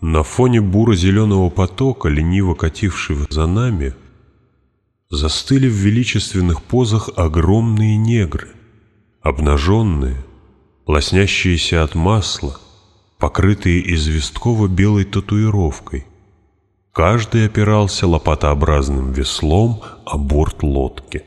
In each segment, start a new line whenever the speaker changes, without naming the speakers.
На фоне буро-зеленого потока, лениво катившего за нами, застыли в величественных позах огромные негры, обнаженные, лоснящиеся от масла, покрытые известково-белой татуировкой. Каждый опирался лопатообразным веслом о борт лодки.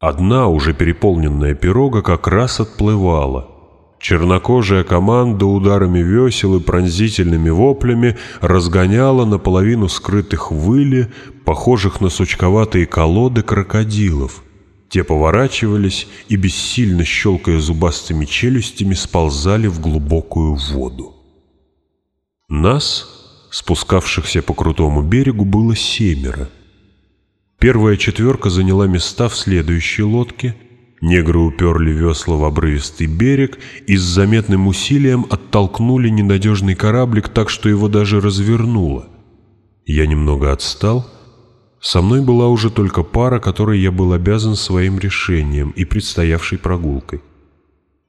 Одна, уже переполненная пирога, как раз отплывала — Чернокожая команда ударами весел и пронзительными воплями разгоняла наполовину скрытых выли, похожих на сучковатые колоды крокодилов. Те поворачивались и, бессильно щелкая зубастыми челюстями, сползали в глубокую воду. Нас, спускавшихся по крутому берегу, было семеро. Первая четверка заняла места в следующей лодке — Негры уперли весла в обрывистый берег и с заметным усилием оттолкнули ненадежный кораблик так, что его даже развернуло. Я немного отстал. Со мной была уже только пара, которой я был обязан своим решением и предстоявшей прогулкой.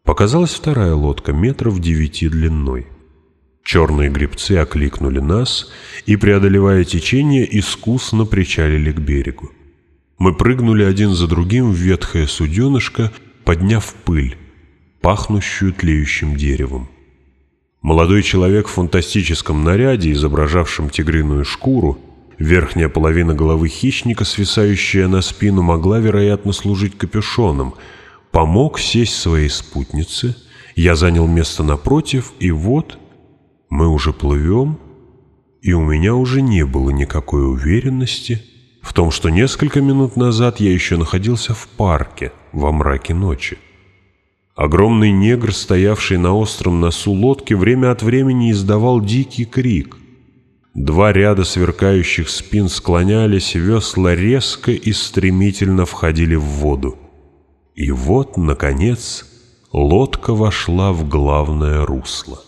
Показалась вторая лодка метров девяти длиной. Черные гребцы окликнули нас и, преодолевая течение, искусно причалили к берегу. Мы прыгнули один за другим в ветхое суденышко, подняв пыль, пахнущую тлеющим деревом. Молодой человек в фантастическом наряде, изображавшем тигриную шкуру, верхняя половина головы хищника, свисающая на спину, могла, вероятно, служить капюшоном, помог сесть своей спутнице, я занял место напротив, и вот мы уже плывем, и у меня уже не было никакой уверенности, в том, что несколько минут назад я еще находился в парке во мраке ночи. Огромный негр, стоявший на остром носу лодки, время от времени издавал дикий крик. Два ряда сверкающих спин склонялись, весла резко и стремительно входили в воду. И вот, наконец, лодка вошла в главное русло.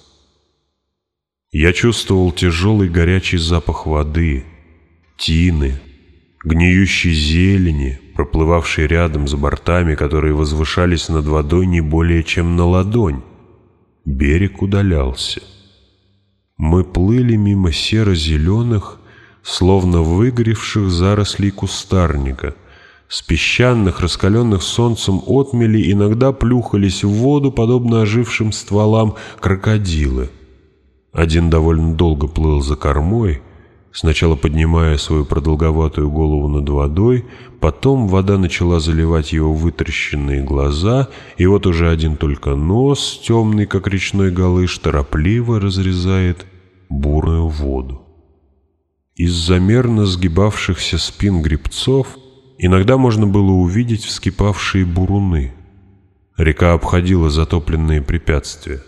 Я чувствовал тяжелый горячий запах воды, тины, гниющей зелени, проплывавшей рядом с бортами, которые возвышались над водой не более чем на ладонь. Берег удалялся. Мы плыли мимо серо-зеленых, словно выгоревших зарослей кустарника. С песчаных, раскаленных солнцем отмели иногда плюхались в воду, подобно ожившим стволам крокодилы. Один довольно долго плыл за кормой — сначала поднимая свою продолговатую голову над водой, потом вода начала заливать его вытрященные глаза, и вот уже один только нос, темный, как речной галыш, торопливо разрезает бурную воду. Из замерно сгибавшихся спин грибцов иногда можно было увидеть вскипавшие буруны. Река обходила затопленные препятствия.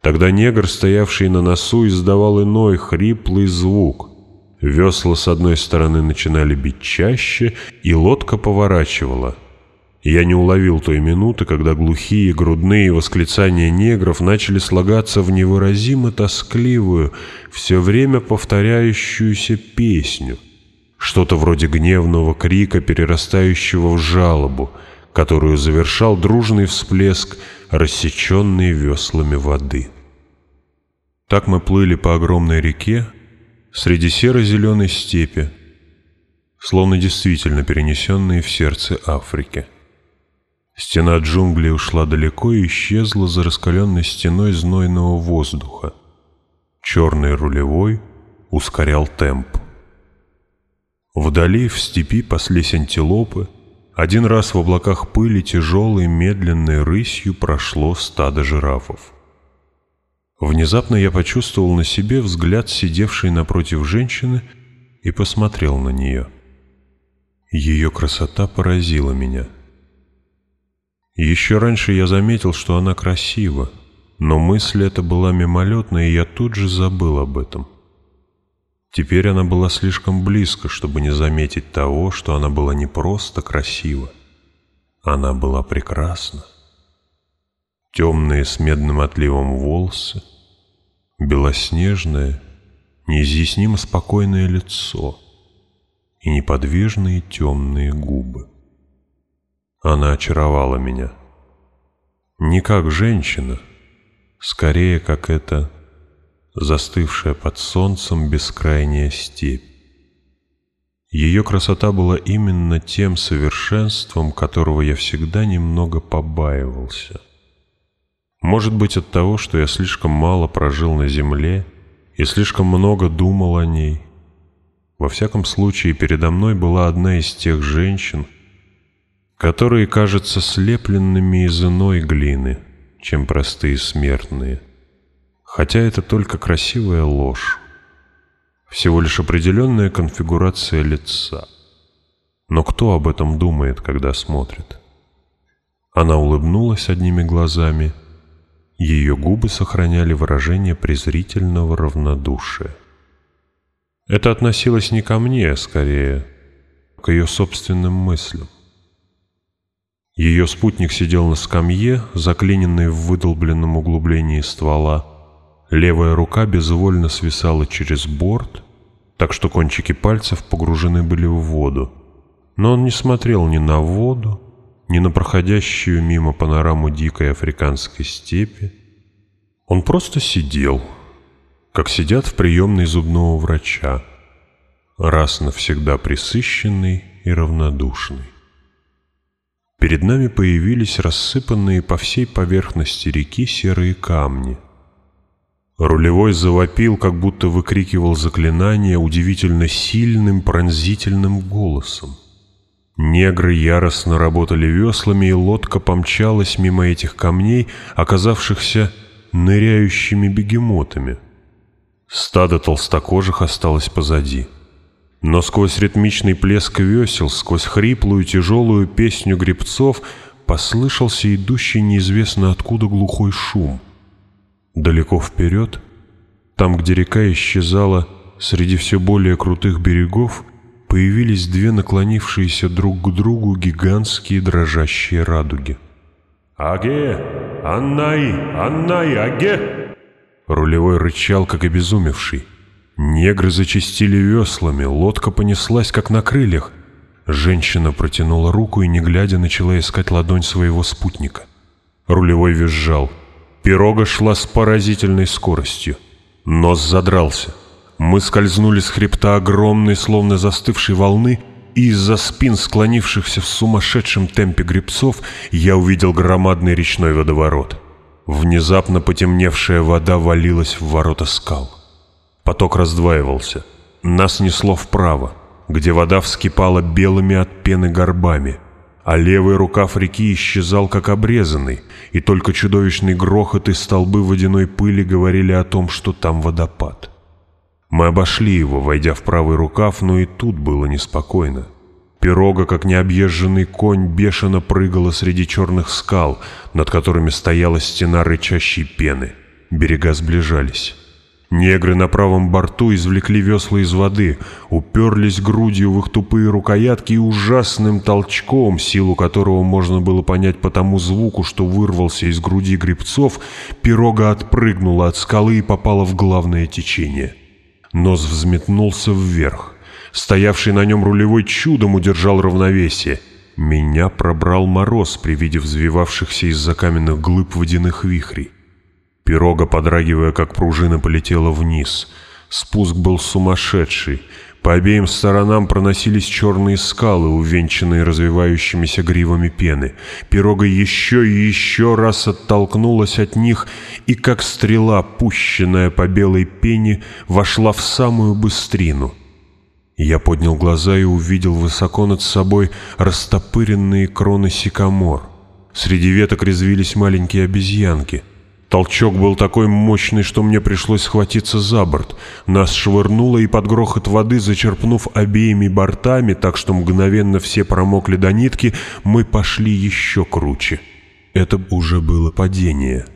Тогда негр, стоявший на носу, издавал иной хриплый звук — Весла с одной стороны начинали бить чаще, и лодка поворачивала. Я не уловил той минуты, когда глухие грудные восклицания негров начали слагаться в невыразимо тоскливую, все время повторяющуюся песню. Что-то вроде гневного крика, перерастающего в жалобу, которую завершал дружный всплеск, рассеченный веслами воды. Так мы плыли по огромной реке, среди серо-зеленой степи, словно действительно перенесенные в сердце Африки. Стена джунглей ушла далеко и исчезла за раскаленной стеной знойного воздуха. Черный рулевой ускорял темп. Вдали в степи паслись антилопы, один раз в облаках пыли тяжелой медленной рысью прошло стадо жирафов. Внезапно я почувствовал на себе взгляд сидевшей напротив женщины и посмотрел на нее. Ее красота поразила меня. Еще раньше я заметил, что она красива, но мысль эта была мимолетная, и я тут же забыл об этом. Теперь она была слишком близко, чтобы не заметить того, что она была не просто красива, она была прекрасна темные с медным отливом волосы, белоснежное, неизъяснимо спокойное лицо и неподвижные темные губы. Она очаровала меня. Не как женщина, скорее как эта застывшая под солнцем бескрайняя степь. Ее красота была именно тем совершенством, которого я всегда немного побаивался — может быть от того, что я слишком мало прожил на земле и слишком много думал о ней. Во всяком случае, передо мной была одна из тех женщин, которые кажутся слепленными из иной глины, чем простые смертные. Хотя это только красивая ложь, всего лишь определенная конфигурация лица. Но кто об этом думает, когда смотрит? Она улыбнулась одними глазами — ее губы сохраняли выражение презрительного равнодушия. Это относилось не ко мне, а скорее, к ее собственным мыслям. Ее спутник сидел на скамье, заклиненной в выдолбленном углублении ствола. Левая рука безвольно свисала через борт, так что кончики пальцев погружены были в воду. Но он не смотрел ни на воду, ни на проходящую мимо панораму дикой африканской степи. Он просто сидел, как сидят в приемной зубного врача, раз навсегда присыщенный и равнодушный. Перед нами появились рассыпанные по всей поверхности реки серые камни. Рулевой завопил, как будто выкрикивал заклинание удивительно сильным пронзительным голосом. Негры яростно работали веслами, и лодка помчалась мимо этих камней, оказавшихся ныряющими бегемотами. Стадо толстокожих осталось позади. Но сквозь ритмичный плеск весел, сквозь хриплую тяжелую песню гребцов послышался идущий неизвестно откуда глухой шум. Далеко вперед, там, где река исчезала среди все более крутых берегов, — появились две наклонившиеся друг к другу гигантские дрожащие радуги. «Аге! Аннай! Аннай! Аге!» Рулевой рычал, как обезумевший. Негры зачистили веслами, лодка понеслась, как на крыльях. Женщина протянула руку и, не глядя, начала искать ладонь своего спутника. Рулевой визжал. Пирога шла с поразительной скоростью. Нос задрался — мы скользнули с хребта огромной, словно застывшей волны, и из-за спин склонившихся в сумасшедшем темпе гребцов я увидел громадный речной водоворот. Внезапно потемневшая вода валилась в ворота скал. Поток раздваивался. Нас несло вправо, где вода вскипала белыми от пены горбами, а левый рукав реки исчезал как обрезанный, и только чудовищный грохот и столбы водяной пыли говорили о том, что там водопад. — мы обошли его, войдя в правый рукав, но и тут было неспокойно. Пирога, как необъезженный конь, бешено прыгала среди черных скал, над которыми стояла стена рычащей пены. Берега сближались. Негры на правом борту извлекли весла из воды, уперлись грудью в их тупые рукоятки и ужасным толчком, силу которого можно было понять по тому звуку, что вырвался из груди грибцов, пирога отпрыгнула от скалы и попала в главное течение — Нос взметнулся вверх. Стоявший на нем рулевой чудом удержал равновесие. Меня пробрал мороз при виде взвивавшихся из-за каменных глыб водяных вихрей. Пирога, подрагивая как пружина, полетела вниз. Спуск был сумасшедший — по обеим сторонам проносились черные скалы, увенчанные развивающимися гривами пены. Пирога еще и еще раз оттолкнулась от них и, как стрела, пущенная по белой пене, вошла в самую быстрину. Я поднял глаза и увидел высоко над собой растопыренные кроны сикамор. Среди веток резвились маленькие обезьянки — Толчок был такой мощный, что мне пришлось схватиться за борт. Нас швырнуло, и под грохот воды, зачерпнув обеими бортами, так что мгновенно все промокли до нитки, мы пошли еще круче. Это уже было падение.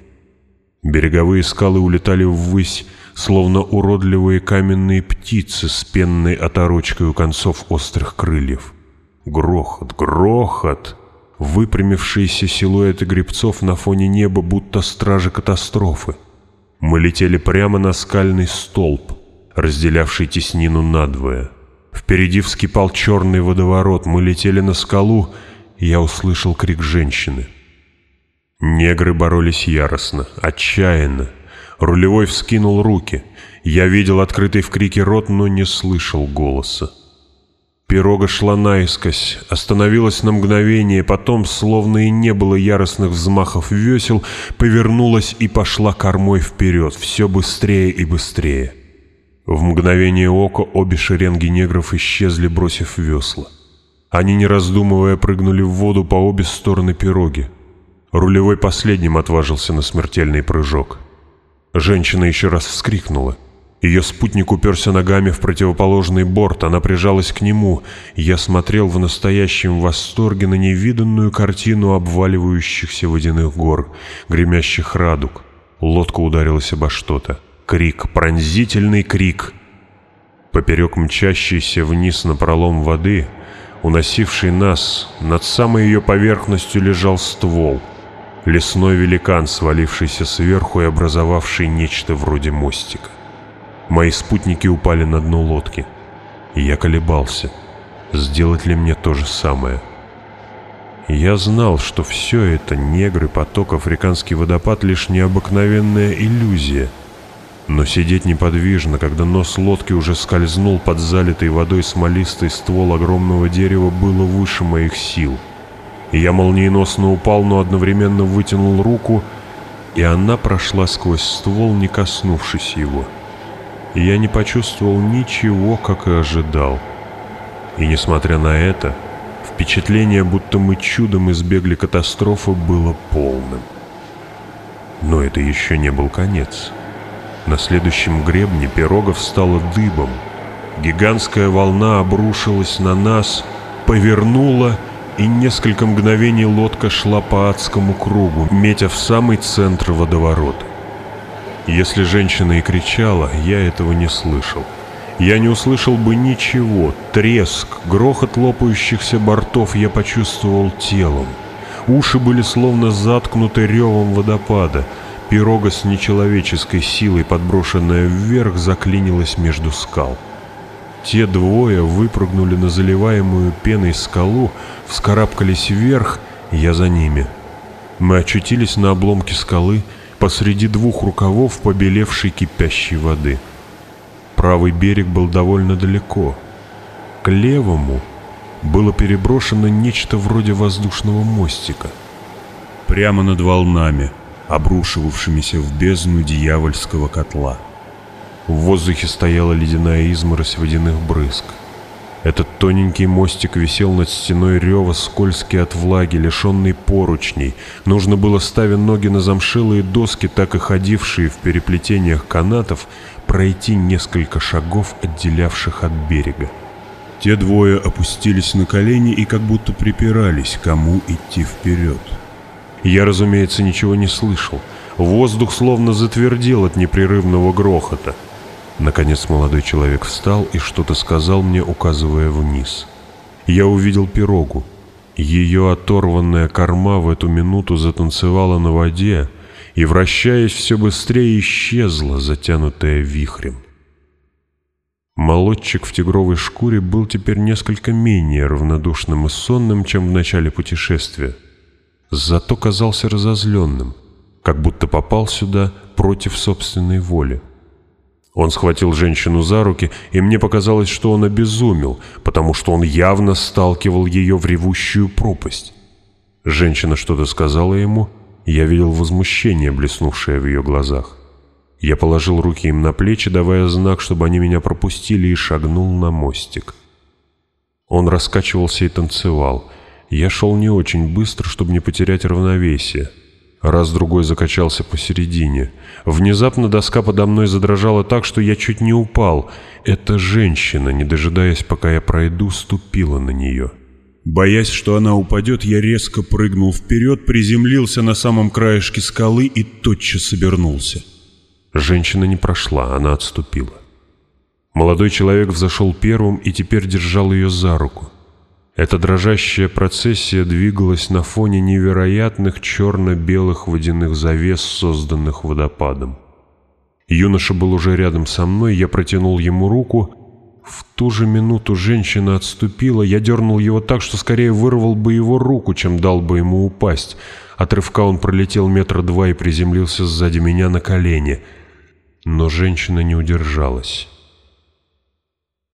Береговые скалы улетали ввысь, словно уродливые каменные птицы с пенной оторочкой у концов острых крыльев. Грохот, грохот! выпрямившиеся силуэты гребцов на фоне неба, будто стражи катастрофы. Мы летели прямо на скальный столб, разделявший теснину надвое. Впереди вскипал черный водоворот, мы летели на скалу, и я услышал крик женщины. Негры боролись яростно, отчаянно. Рулевой вскинул руки. Я видел открытый в крике рот, но не слышал голоса. Пирога шла наискось, остановилась на мгновение, потом, словно и не было яростных взмахов весел, повернулась и пошла кормой вперед, все быстрее и быстрее. В мгновение ока обе шеренги негров исчезли, бросив весла. Они, не раздумывая, прыгнули в воду по обе стороны пироги. Рулевой последним отважился на смертельный прыжок. Женщина еще раз вскрикнула — ее спутник уперся ногами в противоположный борт, она прижалась к нему. Я смотрел в настоящем восторге на невиданную картину обваливающихся водяных гор, гремящих радуг. Лодка ударилась обо что-то. Крик, пронзительный крик. Поперек мчащейся вниз на пролом воды, уносивший нас, над самой ее поверхностью лежал ствол. Лесной великан, свалившийся сверху и образовавший нечто вроде мостика. Мои спутники упали на дно лодки, и я колебался, сделать ли мне то же самое. Я знал, что все это, негры, поток, африканский водопад — лишь необыкновенная иллюзия. Но сидеть неподвижно, когда нос лодки уже скользнул под залитой водой смолистый ствол огромного дерева, было выше моих сил. Я молниеносно упал, но одновременно вытянул руку, и она прошла сквозь ствол, не коснувшись его. — и я не почувствовал ничего, как и ожидал. И несмотря на это, впечатление, будто мы чудом избегли катастрофы, было полным. Но это еще не был конец. На следующем гребне пирогов стало дыбом. Гигантская волна обрушилась на нас, повернула, и несколько мгновений лодка шла по адскому кругу, метя в самый центр водоворота. Если женщина и кричала, я этого не слышал. Я не услышал бы ничего. Треск, грохот лопающихся бортов я почувствовал телом. Уши были словно заткнуты ревом водопада. Пирога с нечеловеческой силой, подброшенная вверх, заклинилась между скал. Те двое выпрыгнули на заливаемую пеной скалу, вскарабкались вверх, я за ними. Мы очутились на обломке скалы — посреди двух рукавов побелевшей кипящей воды. Правый берег был довольно далеко. К левому было переброшено нечто вроде воздушного мостика. Прямо над волнами, обрушивавшимися в бездну дьявольского котла. В воздухе стояла ледяная изморозь водяных брызг. Этот тоненький мостик висел над стеной рева, скользкий от влаги, лишенный поручней. Нужно было, ставя ноги на замшилые доски, так и ходившие в переплетениях канатов, пройти несколько шагов, отделявших от берега. Те двое опустились на колени и как будто припирались, кому идти вперед. Я, разумеется, ничего не слышал. Воздух словно затвердел от непрерывного грохота — Наконец молодой человек встал и что-то сказал мне, указывая вниз. Я увидел пирогу. Ее оторванная корма в эту минуту затанцевала на воде и, вращаясь все быстрее, исчезла, затянутая вихрем. Молодчик в тигровой шкуре был теперь несколько менее равнодушным и сонным, чем в начале путешествия. Зато казался разозленным, как будто попал сюда против собственной воли. Он схватил женщину за руки, и мне показалось, что он обезумел, потому что он явно сталкивал ее в ревущую пропасть. Женщина что-то сказала ему, я видел возмущение, блеснувшее в ее глазах. Я положил руки им на плечи, давая знак, чтобы они меня пропустили, и шагнул на мостик. Он раскачивался и танцевал. Я шел не очень быстро, чтобы не потерять равновесие. Раз-другой закачался посередине. Внезапно доска подо мной задрожала так, что я чуть не упал. Эта женщина, не дожидаясь, пока я пройду, ступила на нее. Боясь, что она упадет, я резко прыгнул вперед, приземлился на самом краешке скалы и тотчас обернулся. Женщина не прошла, она отступила. Молодой человек взошел первым и теперь держал ее за руку. Эта дрожащая процессия двигалась на фоне невероятных черно-белых водяных завес, созданных водопадом. Юноша был уже рядом со мной, я протянул ему руку. В ту же минуту женщина отступила, я дернул его так, что скорее вырвал бы его руку, чем дал бы ему упасть. Отрывка, он пролетел метра два и приземлился сзади меня на колени. Но женщина не удержалась.